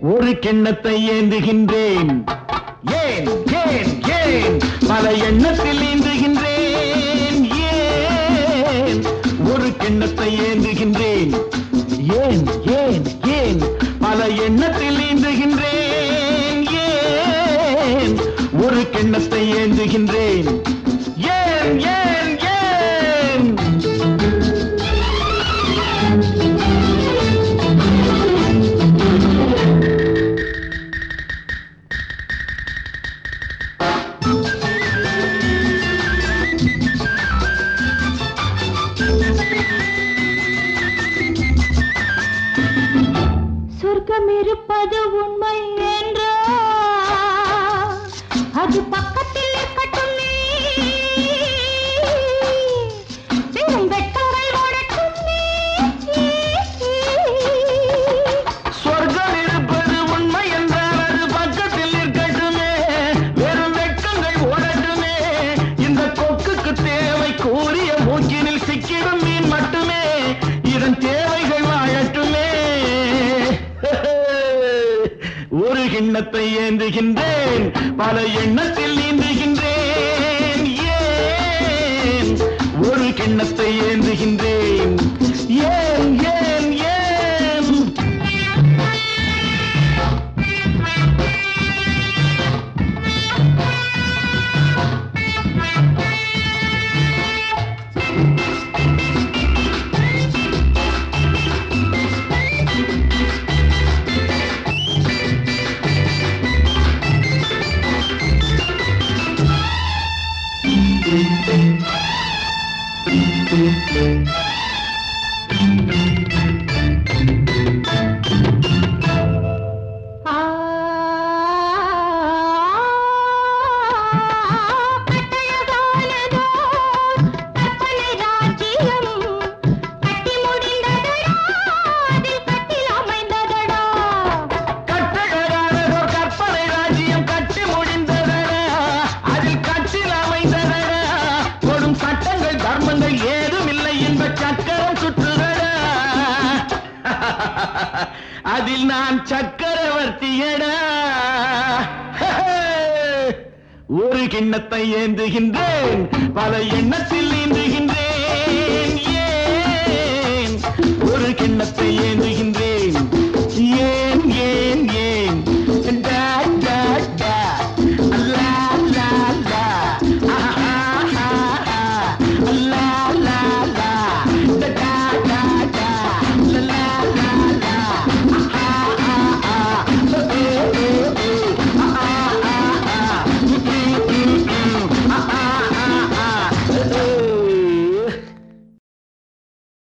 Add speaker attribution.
Speaker 1: ஒரு கிண்ணத்தை ஏந்துகின்றேன். ஏன் ஏன் ஏன்? பல எண்ணத்தில் ஏந்துகின்றேன். ஏன்? ஒரு கிண்ணத்தை ஏந்துகின்றேன். ஏன் ஏன் ஏன்? பல எண்ணத்தில் ஏந்துகின்றேன். ஏன்? ஒரு கிண்ணத்தை ஏந்துகின்றேன்.
Speaker 2: சொர்க்கம் இருப்பது உண்மை என்றோ? அது பக்கத்தில் இருக்கட்டுமே வெறும் வெட்கங்கள்
Speaker 1: சொர்க்கம் இருப்பது உண்மை என்றால் அது பக்கத்தில் இருக்கட்டுமே. வெறும் வெட்கங்கள் ஓடட்டுமே இந்த கொக்குக்கு தேவை கூறிய மூக்கினில் சிக்கிடும் ஒரு கிண்ணத்தை ஏந்துகின்றேன் பல எண்ணத்தில் நீந்துகின்றேன். ஏன்? ஒரு கிண்ணத்தை Thank அதில் நான் சக்கரவர்த்தியடா ஒரு கிண்ணத்தை ஏந்துகின்றேன். பல எண்ணத்தில்